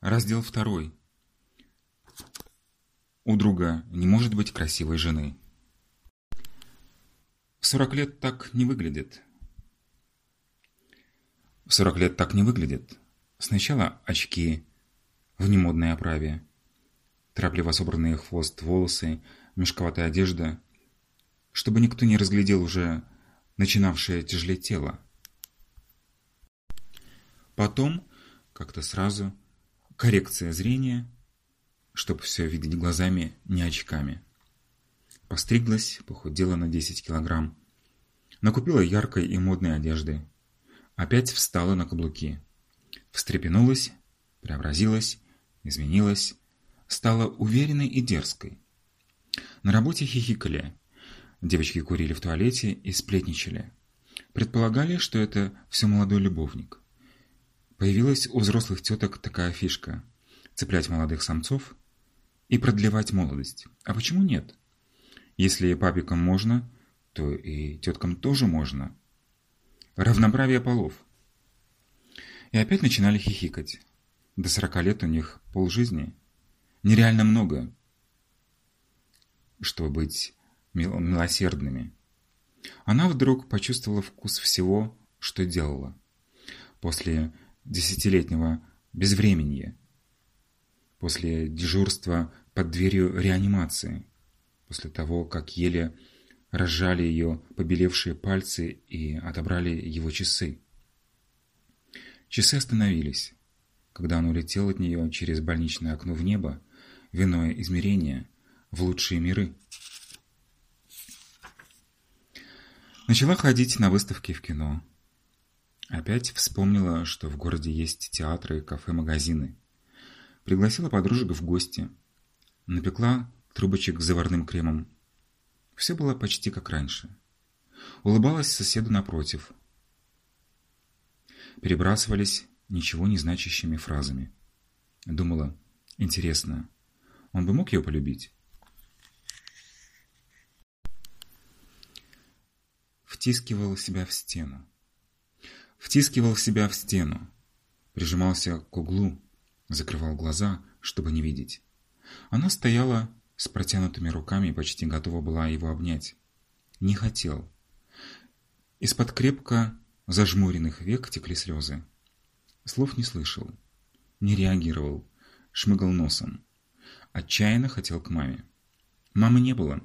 Раздел второй. У друга не может быть красивой жены. В сорок лет так не выглядит. В сорок лет так не выглядит. Сначала очки в немодной оправе, торопливо собранные хвост волосы, мешковатая одежда, чтобы никто не разглядел уже начинавшее тяжелеть тело. Потом, как-то сразу, коррекция зрения, чтобы все видеть глазами, не очками. Постриглась, похудела на 10 килограмм. Накупила яркой и модной одежды. Опять встала на каблуки. Встрепенулась, преобразилась, изменилась, стала уверенной и дерзкой. На работе хихикали. Девочки курили в туалете и сплетничали. Предполагали, что это все молодой любовник. Появилась у взрослых теток такая фишка – цеплять молодых самцов и продлевать молодость. А почему нет? Если папикам можно, то и теткам тоже можно. Равноправие полов. И опять начинали хихикать. До сорока лет у них полжизни. Нереально много, чтобы быть мил милосердными. Она вдруг почувствовала вкус всего, что делала. После десятилетнего безвременья, после дежурства под дверью реанимации, после того, как еле разжали ее побелевшие пальцы и отобрали его часы. Часы остановились, когда он улетел от нее через больничное окно в небо, в иное измерение, в лучшие миры. Начала ходить на выставки в кино. Опять вспомнила, что в городе есть театры, кафе, магазины. Пригласила подружек в гости. Напекла трубочек с заварным кремом. Все было почти как раньше. Улыбалась соседу напротив. Перебрасывались ничего не значащими фразами. Думала, интересно, он бы мог ее полюбить? Втискивал себя в стену втискивал себя в стену, прижимался к углу, закрывал глаза, чтобы не видеть. Она стояла с протянутыми руками и почти готова была его обнять. Не хотел. Из-под крепко зажмуренных век текли слезы. Слов не слышал, не реагировал, шмыгал носом. Отчаянно хотел к маме. Мамы не было.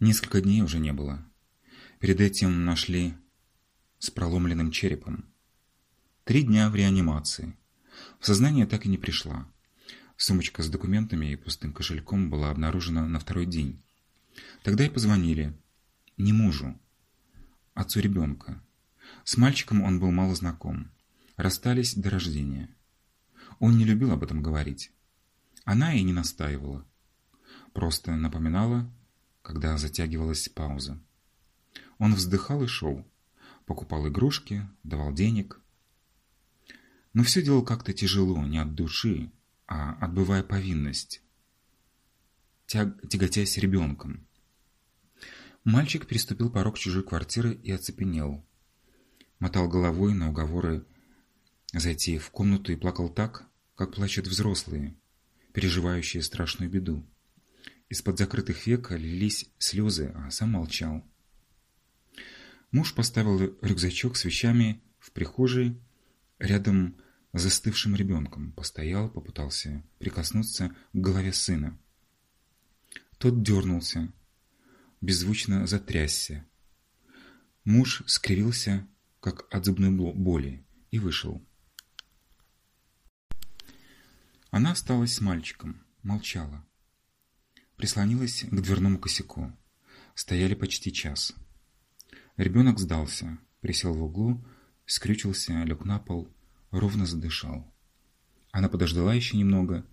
Несколько дней уже не было. Перед этим нашли с проломленным черепом. Три дня в реанимации. В сознание так и не пришла. Сумочка с документами и пустым кошельком была обнаружена на второй день. Тогда и позвонили. Не мужу. Отцу ребенка. С мальчиком он был мало знаком. Расстались до рождения. Он не любил об этом говорить. Она и не настаивала. Просто напоминала, когда затягивалась пауза. Он вздыхал и шел покупал игрушки, давал денег. Но все делал как-то тяжело, не от души, а отбывая повинность, тяг, тяготясь ребенком. Мальчик переступил порог чужой квартиры и оцепенел. Мотал головой на уговоры зайти в комнату и плакал так, как плачут взрослые, переживающие страшную беду. Из-под закрытых век лились слезы, а сам молчал. Муж поставил рюкзачок с вещами в прихожей рядом с застывшим ребенком, постоял, попытался прикоснуться к голове сына. Тот дернулся, беззвучно затрясся. Муж скривился, как от зубной боли, и вышел. Она осталась с мальчиком, молчала. Прислонилась к дверному косяку. Стояли почти час. Ребенок сдался, присел в углу, скрючился, лег на пол, ровно задышал. Она подождала еще немного,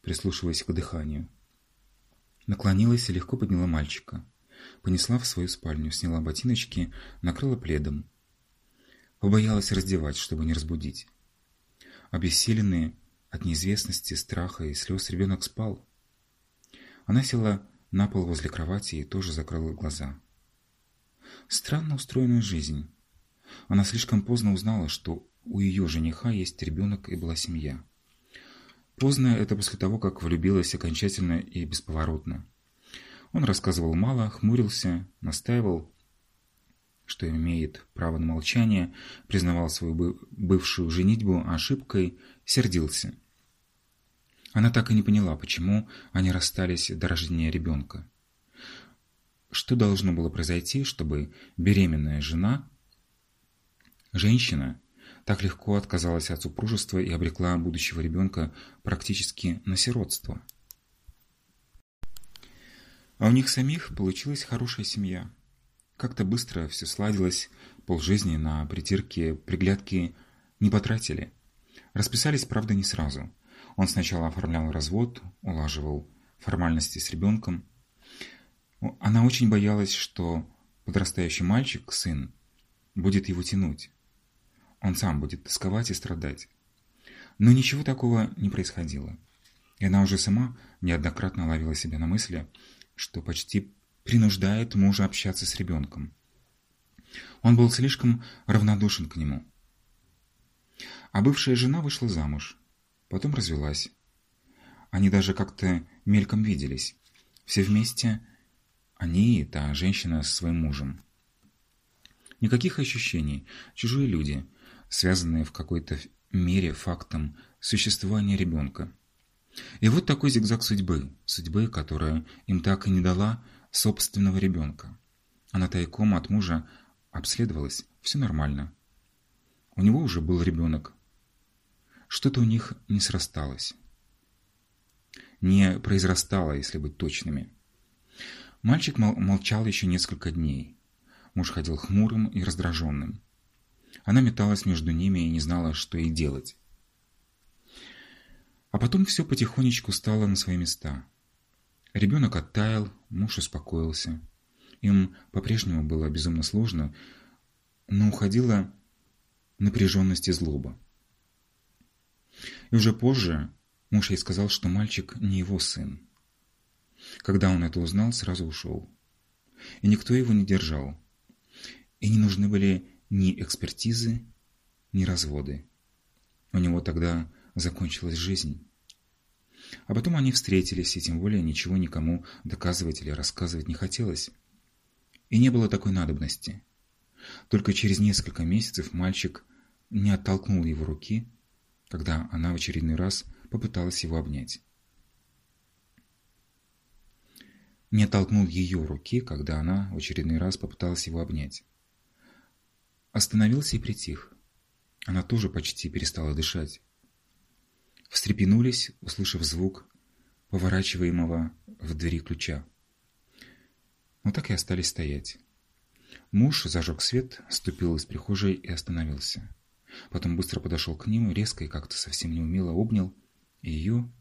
прислушиваясь к дыханию. Наклонилась и легко подняла мальчика. Понесла в свою спальню, сняла ботиночки, накрыла пледом. Побоялась раздевать, чтобы не разбудить. Обессиленный от неизвестности, страха и слез ребенок спал. Она села на пол возле кровати и тоже закрыла глаза. Странно устроенная жизнь. Она слишком поздно узнала, что у ее жениха есть ребенок и была семья. Поздно это после того, как влюбилась окончательно и бесповоротно. Он рассказывал мало, хмурился, настаивал, что имеет право на молчание, признавал свою бывшую женитьбу ошибкой, сердился. Она так и не поняла, почему они расстались до рождения ребенка. Что должно было произойти, чтобы беременная жена, женщина, так легко отказалась от супружества и обрекла будущего ребенка практически на сиротство? А у них самих получилась хорошая семья. Как-то быстро все сладилось, полжизни на притирки, приглядки не потратили. Расписались, правда, не сразу. Он сначала оформлял развод, улаживал формальности с ребенком. Она очень боялась, что подрастающий мальчик, сын, будет его тянуть. Он сам будет тосковать и страдать. Но ничего такого не происходило. И она уже сама неоднократно ловила себя на мысли, что почти принуждает мужа общаться с ребенком. Он был слишком равнодушен к нему. А бывшая жена вышла замуж, потом развелась. Они даже как-то мельком виделись. Все вместе, они та женщина со своим мужем. Никаких ощущений, чужие люди, связанные в какой-то мере фактом существования ребенка. И вот такой зигзаг судьбы, судьбы, которая им так и не дала собственного ребенка. Она тайком от мужа обследовалась, все нормально. У него уже был ребенок. Что-то у них не срасталось. Не произрастало, если быть точными. Мальчик мол молчал еще несколько дней. Муж ходил хмурым и раздраженным. Она металась между ними и не знала, что ей делать. А потом все потихонечку стало на свои места. Ребенок оттаял, муж успокоился. Им по-прежнему было безумно сложно, но уходила напряженность и злоба. И уже позже муж ей сказал, что мальчик не его сын. Когда он это узнал, сразу ушел. И никто его не держал. И не нужны были ни экспертизы, ни разводы. У него тогда закончилась жизнь. А потом они встретились, и тем более ничего никому доказывать или рассказывать не хотелось. И не было такой надобности. Только через несколько месяцев мальчик не оттолкнул его руки, когда она в очередной раз попыталась его обнять. Не оттолкнул ее руки, когда она в очередной раз попыталась его обнять. Остановился и притих. Она тоже почти перестала дышать встрепенулись, услышав звук поворачиваемого в двери ключа. Но так и остались стоять. Муж зажег свет, ступил из прихожей и остановился. Потом быстро подошел к ним, резко и как-то совсем неумело обнял ее,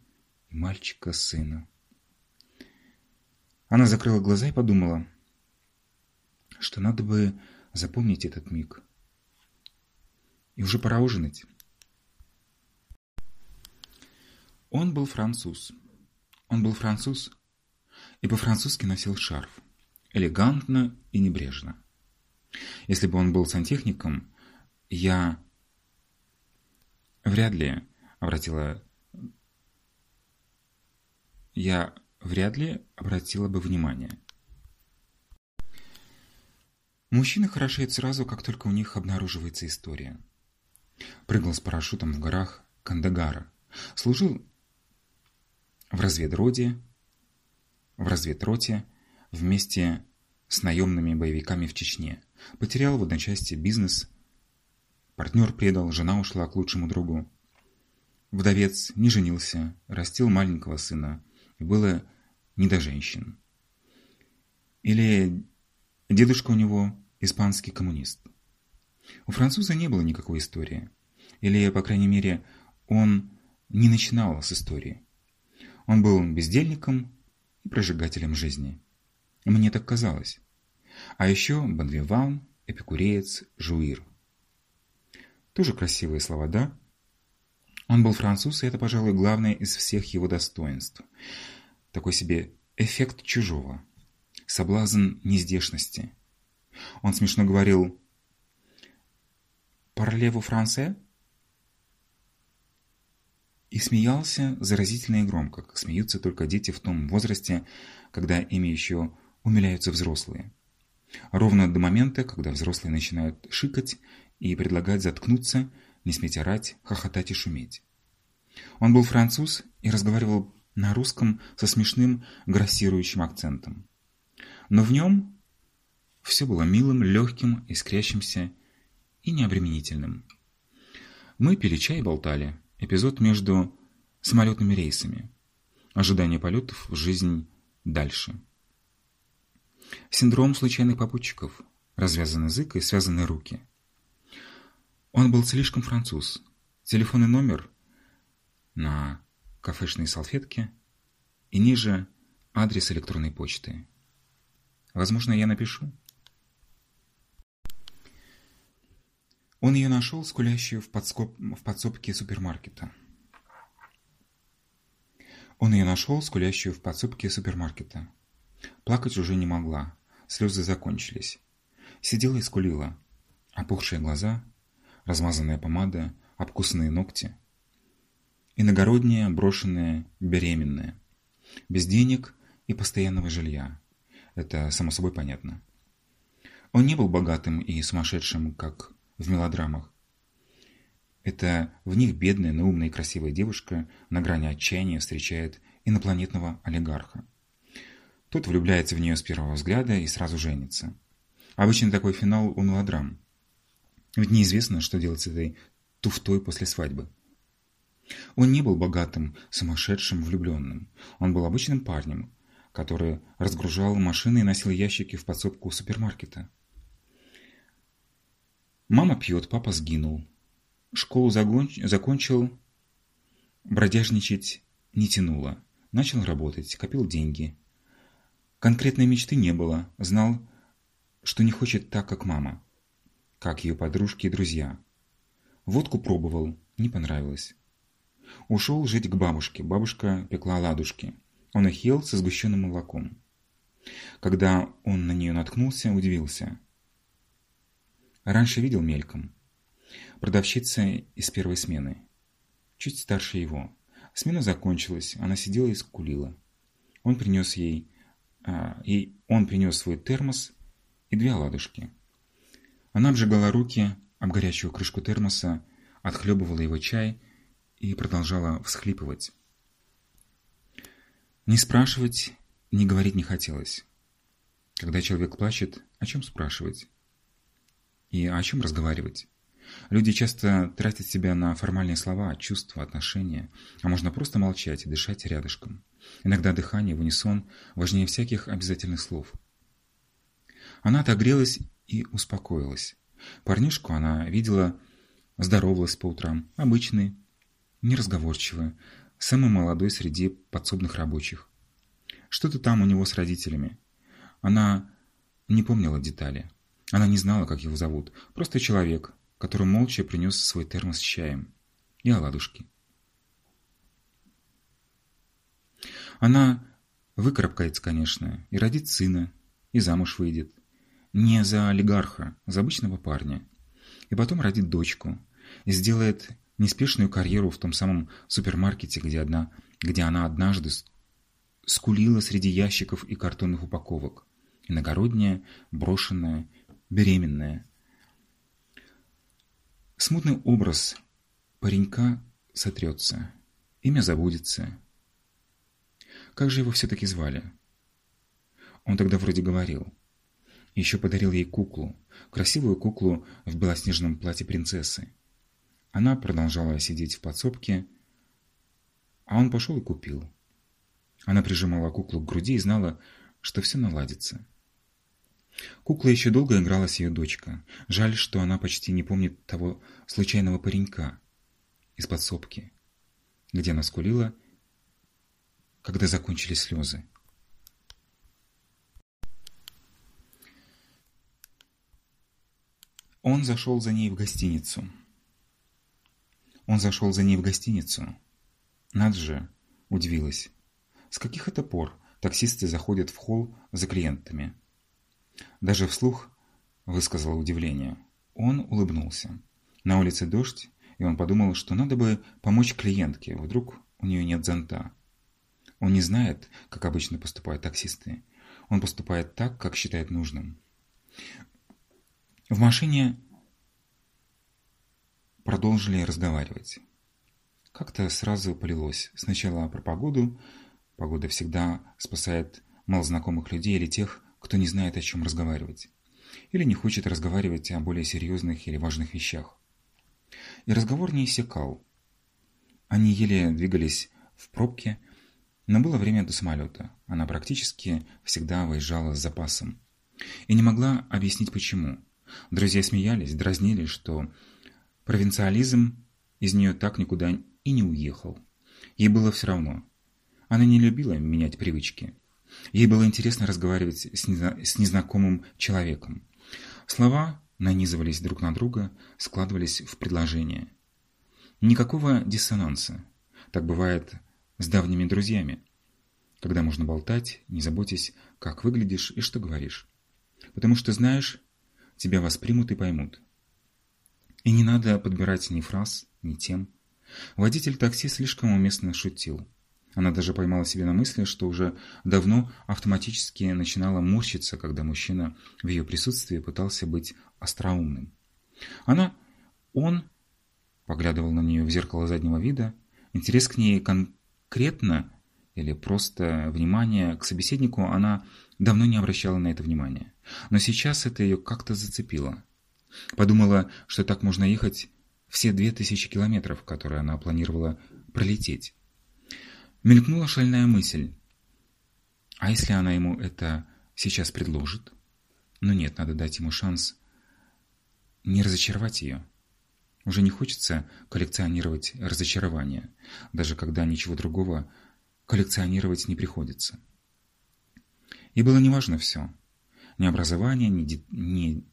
и мальчика, сына. Она закрыла глаза и подумала, что надо бы запомнить этот миг. И уже пора ужинать. Он был француз. Он был француз и по-французски носил шарф. Элегантно и небрежно. Если бы он был сантехником, я вряд ли обратила... Я вряд ли обратила бы внимание. Мужчины хорошеют сразу, как только у них обнаруживается история. Прыгал с парашютом в горах Кандагара. Служил в разведроте, в разведроте вместе с наемными боевиками в Чечне. Потерял в одночасье бизнес, партнер предал, жена ушла к лучшему другу. Вдовец не женился, растил маленького сына, было не до женщин. Или дедушка у него испанский коммунист. У француза не было никакой истории. Или, по крайней мере, он не начинал с истории. Он был бездельником и прожигателем жизни. Мне так казалось. А еще Бонвиван, эпикуреец, жуир. Тоже красивые слова, да? Он был француз, и это, пожалуй, главное из всех его достоинств. Такой себе эффект чужого. Соблазн нездешности. Он смешно говорил «Парлеву франце?» И смеялся заразительно и громко, как смеются только дети в том возрасте, когда ими еще умиляются взрослые. Ровно до момента, когда взрослые начинают шикать и предлагать заткнуться, не сметь орать, хохотать и шуметь. Он был француз и разговаривал на русском со смешным грассирующим акцентом. Но в нем все было милым, легким, искрящимся и необременительным. Мы пили чай и болтали. Эпизод между самолетными рейсами. Ожидание полетов жизнь дальше. Синдром случайных попутчиков. Развязанный язык и связанные руки. Он был слишком француз. Телефонный номер на кафешной салфетке и ниже адрес электронной почты. Возможно, я напишу. Он ее нашел, скулящую в, подскоп... в подсобке супермаркета. Он ее нашел, скулящую в подсобке супермаркета. Плакать уже не могла, слезы закончились. Сидела и скулила. Опухшие глаза, размазанная помада, обкусанные ногти. Иногородняя, брошенная, беременная. Без денег и постоянного жилья. Это само собой понятно. Он не был богатым и сумасшедшим, как в мелодрамах. Это в них бедная, но умная и красивая девушка на грани отчаяния встречает инопланетного олигарха. Тот влюбляется в нее с первого взгляда и сразу женится. Обычно такой финал у мелодрам. Ведь неизвестно, что делать с этой туфтой после свадьбы. Он не был богатым, сумасшедшим, влюбленным. Он был обычным парнем, который разгружал машины и носил ящики в подсобку супермаркета. Мама пьет, папа сгинул. Школу закончил, бродяжничать не тянуло. Начал работать, копил деньги. Конкретной мечты не было, знал, что не хочет так, как мама, как ее подружки и друзья. Водку пробовал, не понравилось. Ушел жить к бабушке, бабушка пекла ладушки. Он их ел со сгущенным молоком. Когда он на нее наткнулся, удивился – Раньше видел мельком. Продавщица из первой смены. Чуть старше его. Смена закончилась, она сидела и скулила. Он принес ей... А, ей он принес свой термос и две оладушки. Она обжигала руки об горячую крышку термоса, отхлебывала его чай и продолжала всхлипывать. Не спрашивать, не говорить не хотелось. Когда человек плачет, о чем спрашивать? И о чем разговаривать? Люди часто тратят себя на формальные слова, чувства, отношения, а можно просто молчать и дышать рядышком. Иногда дыхание в унисон важнее всяких обязательных слов. Она отогрелась и успокоилась. Парнишку она видела, здоровалась по утрам, обычный, неразговорчивый, самый молодой среди подсобных рабочих. Что-то там у него с родителями. Она не помнила детали. Она не знала, как его зовут. Просто человек, который молча принес свой термос с чаем. И оладушки. Она выкарабкается, конечно, и родит сына, и замуж выйдет. Не за олигарха, за обычного парня. И потом родит дочку. И сделает неспешную карьеру в том самом супермаркете, где, одна, где она однажды скулила среди ящиков и картонных упаковок. Иногородняя, брошенная беременная. Смутный образ паренька сотрется, имя забудется. Как же его все-таки звали? Он тогда вроде говорил. Еще подарил ей куклу, красивую куклу в белоснежном платье принцессы. Она продолжала сидеть в подсобке, а он пошел и купил. Она прижимала куклу к груди и знала, что все наладится. Кукла еще долго играла с ее дочка. Жаль, что она почти не помнит того случайного паренька из подсобки, где она скулила, когда закончились слезы. Он зашел за ней в гостиницу. Он зашел за ней в гостиницу. Над же, удивилась. С каких это пор таксисты заходят в холл за клиентами? Даже вслух высказала удивление. Он улыбнулся. На улице дождь, и он подумал, что надо бы помочь клиентке, вдруг у нее нет зонта. Он не знает, как обычно поступают таксисты. Он поступает так, как считает нужным. В машине продолжили разговаривать. Как-то сразу полилось. Сначала про погоду. Погода всегда спасает малознакомых людей или тех, кто не знает, о чем разговаривать. Или не хочет разговаривать о более серьезных или важных вещах. И разговор не иссякал. Они еле двигались в пробке, но было время до самолета. Она практически всегда выезжала с запасом. И не могла объяснить почему. Друзья смеялись, дразнили, что провинциализм из нее так никуда и не уехал. Ей было все равно. Она не любила менять привычки. Ей было интересно разговаривать с, незна с незнакомым человеком. Слова нанизывались друг на друга, складывались в предложения. Никакого диссонанса. Так бывает с давними друзьями, когда можно болтать, не заботясь, как выглядишь и что говоришь. Потому что знаешь, тебя воспримут и поймут. И не надо подбирать ни фраз, ни тем. Водитель такси слишком уместно шутил. Она даже поймала себя на мысли, что уже давно автоматически начинала морщиться, когда мужчина в ее присутствии пытался быть остроумным. Она, он, поглядывал на нее в зеркало заднего вида, интерес к ней конкретно или просто внимание к собеседнику она давно не обращала на это внимания. Но сейчас это ее как-то зацепило. Подумала, что так можно ехать все две тысячи километров, которые она планировала пролететь. Мелькнула шальная мысль. А если она ему это сейчас предложит? Но нет, надо дать ему шанс не разочаровать ее. Уже не хочется коллекционировать разочарования, даже когда ничего другого коллекционировать не приходится. И было неважно все. Ни образование, ни, де, ни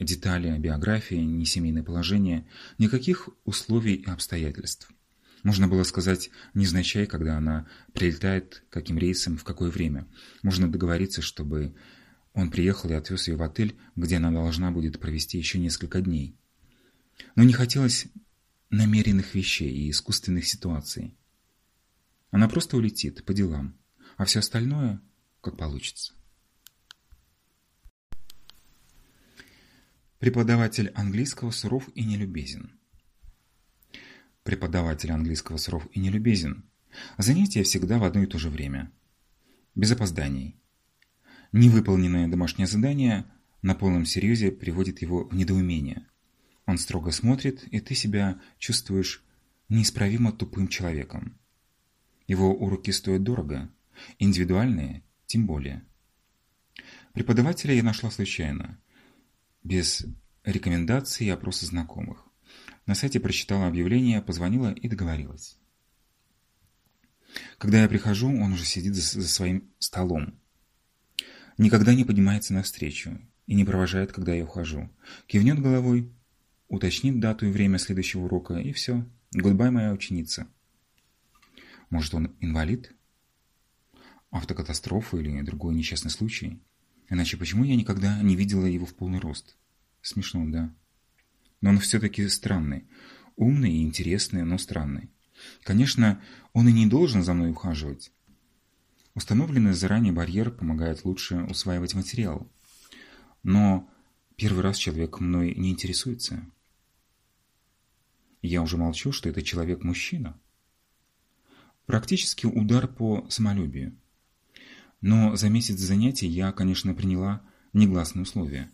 детали биографии, ни семейное положение, никаких условий и обстоятельств. Можно было сказать невзначай, когда она прилетает, каким рейсом, в какое время. Можно договориться, чтобы он приехал и отвез ее в отель, где она должна будет провести еще несколько дней. Но не хотелось намеренных вещей и искусственных ситуаций. Она просто улетит по делам, а все остальное как получится. Преподаватель английского суров и нелюбезен. Преподаватель английского суров и нелюбезен. Занятия всегда в одно и то же время. Без опозданий. Невыполненное домашнее задание на полном серьезе приводит его в недоумение. Он строго смотрит, и ты себя чувствуешь неисправимо тупым человеком. Его уроки стоят дорого, индивидуальные тем более. Преподавателя я нашла случайно без рекомендаций и опроса знакомых. На сайте прочитала объявление, позвонила и договорилась. Когда я прихожу, он уже сидит за, за своим столом. Никогда не поднимается навстречу и не провожает, когда я ухожу. Кивнет головой, уточнит дату и время следующего урока, и все. Goodbye, моя ученица. Может, он инвалид? Автокатастрофа или другой несчастный случай? Иначе почему я никогда не видела его в полный рост? Смешно, да. Но он все-таки странный. Умный и интересный, но странный. Конечно, он и не должен за мной ухаживать. Установленный заранее барьер помогает лучше усваивать материал. Но первый раз человек мной не интересуется. Я уже молчу, что это человек-мужчина. Практически удар по самолюбию. Но за месяц занятий я, конечно, приняла негласные условия.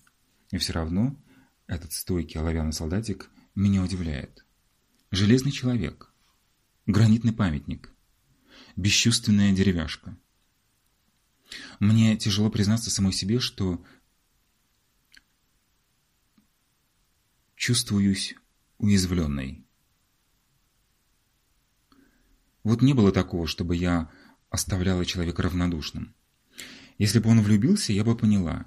И все равно этот стойкий оловянный солдатик меня удивляет. Железный человек, гранитный памятник, бесчувственная деревяшка. Мне тяжело признаться самой себе, что чувствуюсь уязвленной. Вот не было такого, чтобы я оставляла человека равнодушным. Если бы он влюбился, я бы поняла.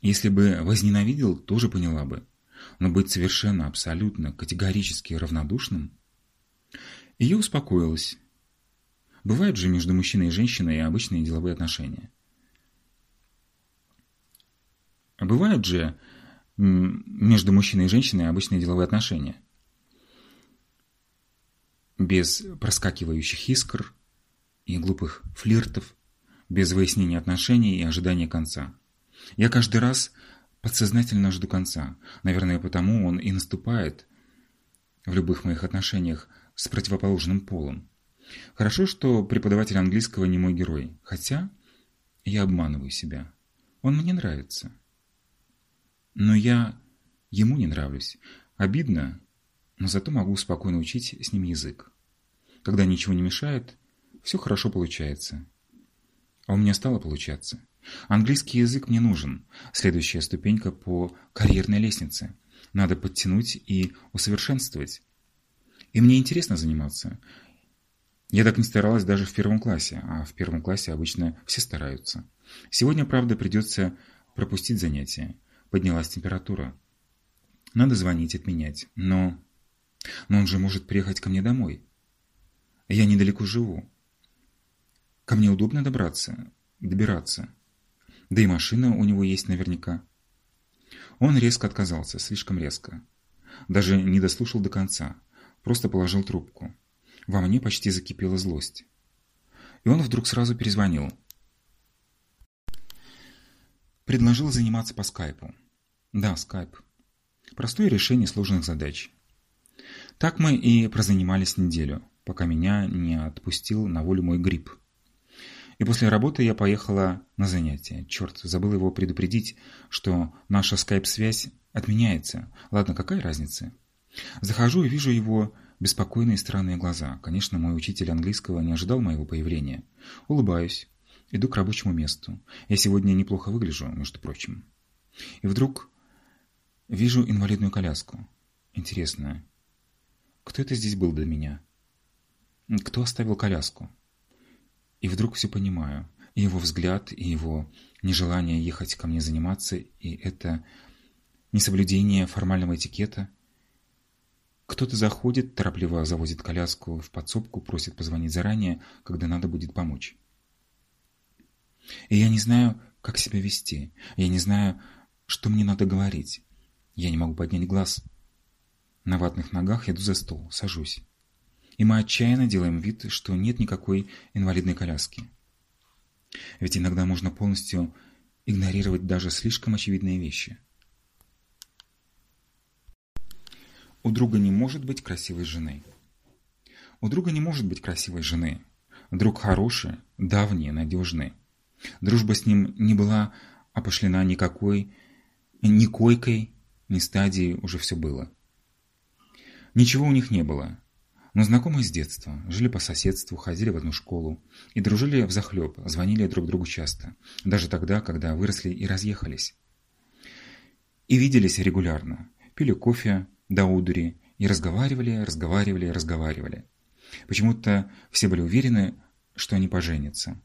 Если бы возненавидел, тоже поняла бы. Но быть совершенно, абсолютно, категорически равнодушным... И я успокоилась. Бывают же между мужчиной и женщиной обычные деловые отношения. Бывают же между мужчиной и женщиной обычные деловые отношения. Без проскакивающих искр и глупых флиртов, без выяснения отношений и ожидания конца. Я каждый раз подсознательно жду конца. Наверное, потому он и наступает в любых моих отношениях с противоположным полом. Хорошо, что преподаватель английского не мой герой, хотя я обманываю себя. Он мне нравится. Но я ему не нравлюсь. Обидно, но зато могу спокойно учить с ним язык. Когда ничего не мешает, все хорошо получается. А у меня стало получаться. Английский язык мне нужен. Следующая ступенька по карьерной лестнице. Надо подтянуть и усовершенствовать. И мне интересно заниматься. Я так не старалась даже в первом классе, а в первом классе обычно все стараются. Сегодня, правда, придется пропустить занятия. Поднялась температура. Надо звонить, отменять. Но... Но он же может приехать ко мне домой. Я недалеко живу. Ко мне удобно добраться, добираться. Да и машина у него есть наверняка. Он резко отказался, слишком резко. Даже не дослушал до конца, просто положил трубку. Во мне почти закипела злость. И он вдруг сразу перезвонил. Предложил заниматься по скайпу. Да, скайп. Простое решение сложных задач. Так мы и прозанимались неделю, пока меня не отпустил на волю мой грипп. И после работы я поехала на занятия. Черт, забыл его предупредить, что наша скайп-связь отменяется. Ладно, какая разница? Захожу и вижу его беспокойные странные глаза. Конечно, мой учитель английского не ожидал моего появления. Улыбаюсь. Иду к рабочему месту. Я сегодня неплохо выгляжу, между прочим. И вдруг вижу инвалидную коляску. Интересно, кто это здесь был до меня? Кто оставил коляску? И вдруг все понимаю. И его взгляд, и его нежелание ехать ко мне заниматься, и это несоблюдение формального этикета. Кто-то заходит, торопливо завозит коляску в подсобку, просит позвонить заранее, когда надо будет помочь. И я не знаю, как себя вести. Я не знаю, что мне надо говорить. Я не могу поднять глаз. На ватных ногах иду за стол, сажусь и мы отчаянно делаем вид, что нет никакой инвалидной коляски. Ведь иногда можно полностью игнорировать даже слишком очевидные вещи. У друга не может быть красивой жены. У друга не может быть красивой жены. Друг хороший, давний, надежный. Дружба с ним не была опошлена никакой, ни койкой, ни стадией уже все было. Ничего у них не было, но знакомые с детства, жили по соседству, ходили в одну школу и дружили взахлеб, звонили друг другу часто, даже тогда, когда выросли и разъехались. И виделись регулярно, пили кофе до удури и разговаривали, разговаривали, разговаривали. Почему-то все были уверены, что они поженятся.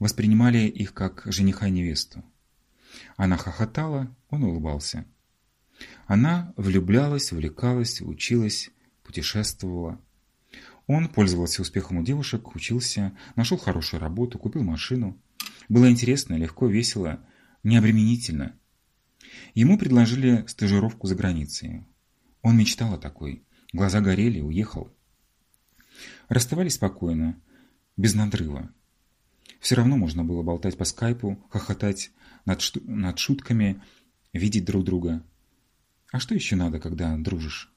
Воспринимали их как жениха и невесту. Она хохотала, он улыбался. Она влюблялась, увлекалась, училась, путешествовала. Он пользовался успехом у девушек, учился, нашел хорошую работу, купил машину. Было интересно, легко, весело, необременительно. Ему предложили стажировку за границей. Он мечтал о такой. Глаза горели, уехал. Расставались спокойно, без надрыва. Все равно можно было болтать по скайпу, хохотать над, над шутками, видеть друг друга. А что еще надо, когда дружишь?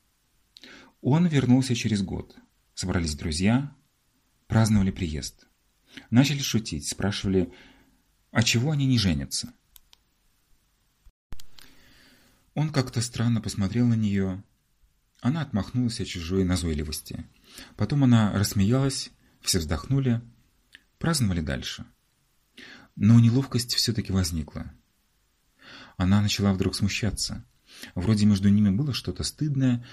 Он вернулся через год. Собрались друзья, праздновали приезд. Начали шутить, спрашивали, а чего они не женятся? Он как-то странно посмотрел на нее. Она отмахнулась от чужой назойливости. Потом она рассмеялась, все вздохнули, праздновали дальше. Но неловкость все-таки возникла. Она начала вдруг смущаться. Вроде между ними было что-то стыдное,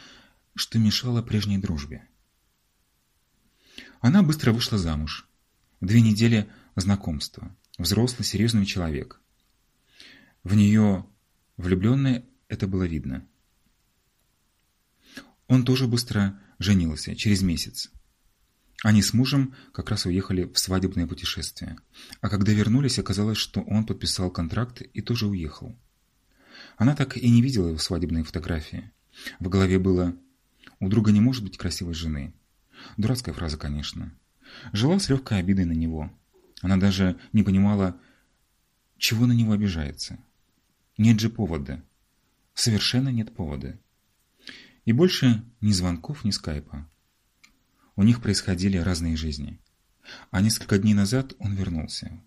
что мешало прежней дружбе. Она быстро вышла замуж. Две недели знакомства. Взрослый, серьезный человек. В нее влюбленная это было видно. Он тоже быстро женился, через месяц. Они с мужем как раз уехали в свадебное путешествие. А когда вернулись, оказалось, что он подписал контракт и тоже уехал. Она так и не видела его свадебные фотографии. В голове было «У друга не может быть красивой жены». Дурацкая фраза, конечно. Жила с легкой обидой на него. Она даже не понимала, чего на него обижается. Нет же повода. Совершенно нет повода. И больше ни звонков, ни скайпа. У них происходили разные жизни. А несколько дней назад он вернулся.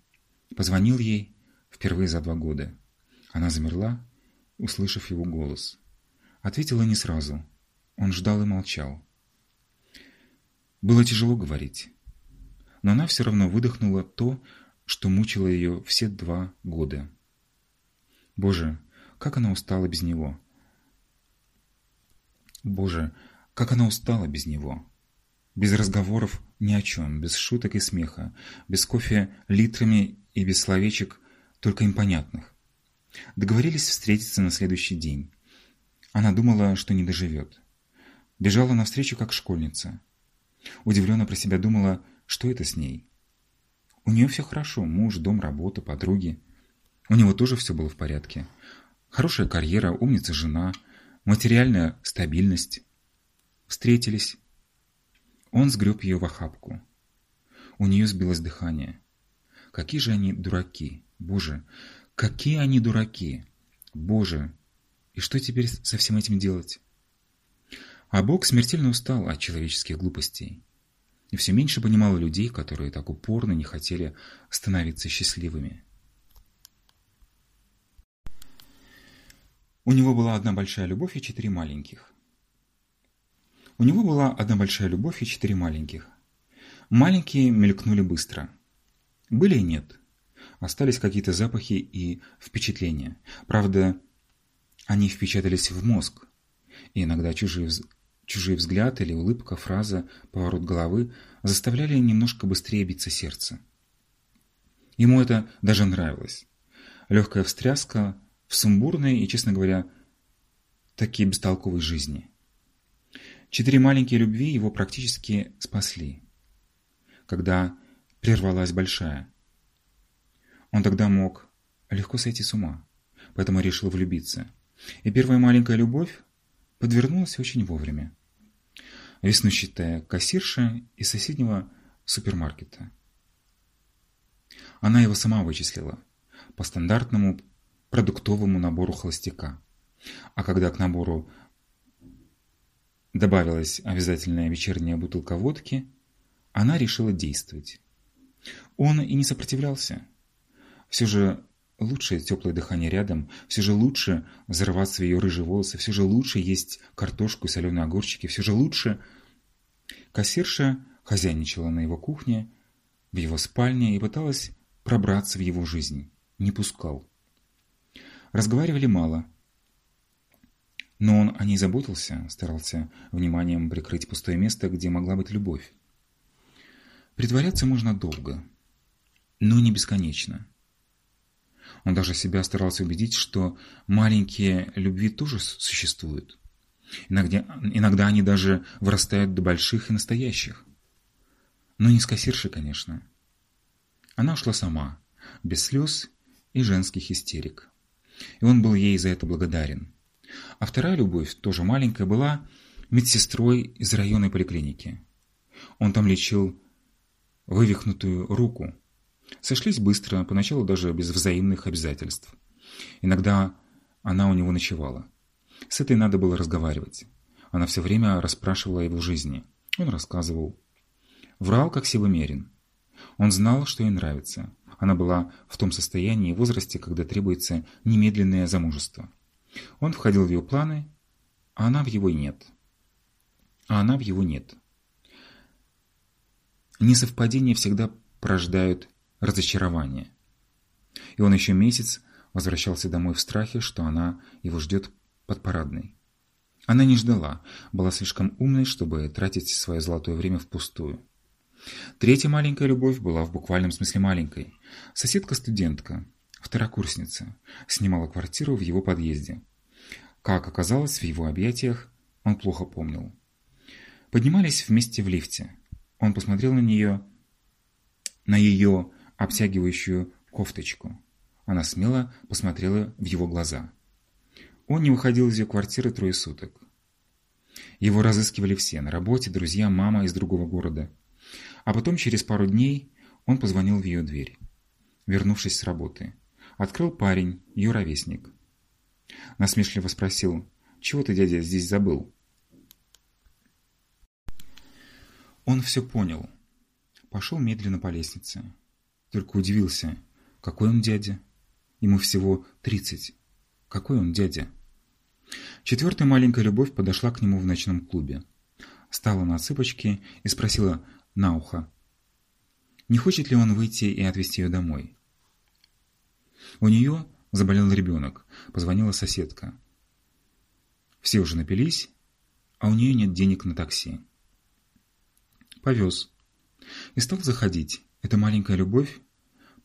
Позвонил ей впервые за два года. Она замерла, услышав его голос. Ответила не сразу. Он ждал и молчал. Было тяжело говорить. Но она все равно выдохнула то, что мучило ее все два года. Боже, как она устала без него. Боже, как она устала без него. Без разговоров ни о чем, без шуток и смеха, без кофе литрами и без словечек, только им понятных. Договорились встретиться на следующий день. Она думала, что не доживет. Бежала навстречу, как школьница. Удивленно про себя думала, что это с ней. У нее все хорошо, муж, дом, работа, подруги. У него тоже все было в порядке. Хорошая карьера, умница жена, материальная стабильность. Встретились, он сгреб ее в охапку. У нее сбилось дыхание. Какие же они дураки! Боже, какие они дураки! Боже, и что теперь со всем этим делать? А Бог смертельно устал от человеческих глупостей. И все меньше понимал людей, которые так упорно не хотели становиться счастливыми. У него была одна большая любовь и четыре маленьких. У него была одна большая любовь и четыре маленьких. Маленькие мелькнули быстро. Были и нет. Остались какие-то запахи и впечатления. Правда, они впечатались в мозг. И иногда чужие, чужие взгляд или улыбка, фраза, поворот головы заставляли немножко быстрее биться сердце. Ему это даже нравилось. Легкая встряска в сумбурной и, честно говоря, такие бестолковой жизни – Четыре маленькие любви его практически спасли, когда прервалась большая. Он тогда мог легко сойти с ума, поэтому решил влюбиться. И первая маленькая любовь подвернулась очень вовремя. Веснущатая кассирша из соседнего супермаркета. Она его сама вычислила по стандартному продуктовому набору холостяка. А когда к набору добавилась обязательная вечерняя бутылка водки, она решила действовать. Он и не сопротивлялся. Все же лучше теплое дыхание рядом, все же лучше взрываться в ее рыжие волосы, все же лучше есть картошку и соленые огурчики, все же лучше... Кассирша хозяйничала на его кухне, в его спальне и пыталась пробраться в его жизнь. Не пускал. Разговаривали мало, но он о ней заботился, старался вниманием прикрыть пустое место, где могла быть любовь. Притворяться можно долго, но не бесконечно. Он даже себя старался убедить, что маленькие любви тоже существуют. Иногда, иногда они даже вырастают до больших и настоящих. Но не с кассиршей, конечно. Она ушла сама, без слез и женских истерик. И он был ей за это благодарен. А вторая любовь, тоже маленькая, была медсестрой из районной поликлиники. Он там лечил вывихнутую руку. Сошлись быстро, поначалу даже без взаимных обязательств. Иногда она у него ночевала. С этой надо было разговаривать. Она все время расспрашивала о его жизни. Он рассказывал. Врал, как силомерен. Он знал, что ей нравится. Она была в том состоянии и возрасте, когда требуется немедленное замужество. Он входил в ее планы, а она в его нет. А она в его нет. Несовпадения всегда порождают разочарование. И он еще месяц возвращался домой в страхе, что она его ждет под парадной. Она не ждала, была слишком умной, чтобы тратить свое золотое время впустую. Третья маленькая любовь была в буквальном смысле маленькой. Соседка-студентка, второкурсница, снимала квартиру в его подъезде. Как оказалось, в его объятиях он плохо помнил. Поднимались вместе в лифте. Он посмотрел на нее, на ее обтягивающую кофточку. Она смело посмотрела в его глаза. Он не выходил из ее квартиры трое суток. Его разыскивали все, на работе, друзья, мама из другого города. А потом, через пару дней, он позвонил в ее дверь, вернувшись с работы. Открыл парень, ее ровесник. Насмешливо спросил, «Чего ты, дядя, здесь забыл?» Он все понял. Пошел медленно по лестнице. Только удивился, какой он дядя? Ему всего тридцать. Какой он дядя? Четвертая маленькая любовь подошла к нему в ночном клубе. Стала на цыпочки и спросила на ухо, не хочет ли он выйти и отвезти ее домой. У нее заболел ребенок, позвонила соседка. Все уже напились, а у нее нет денег на такси. Повез. И стал заходить. Эта маленькая любовь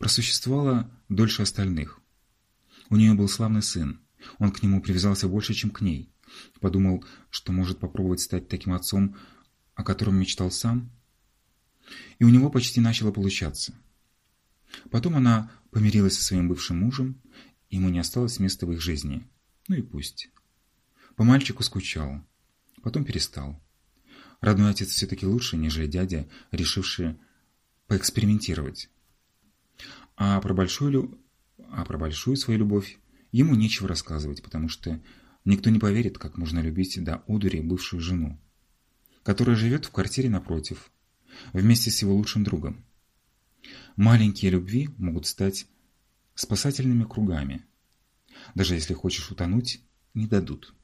просуществовала дольше остальных. У нее был славный сын. Он к нему привязался больше, чем к ней. Подумал, что может попробовать стать таким отцом, о котором мечтал сам. И у него почти начало получаться. Потом она помирилась со своим бывшим мужем, ему не осталось места в их жизни. Ну и пусть. По мальчику скучал. Потом перестал. Родной отец все-таки лучше, нежели дядя, решивший поэкспериментировать. А про большую, а про большую свою любовь ему нечего рассказывать, потому что никто не поверит, как можно любить до одури бывшую жену, которая живет в квартире напротив, вместе с его лучшим другом. Маленькие любви могут стать спасательными кругами. Даже если хочешь утонуть, не дадут.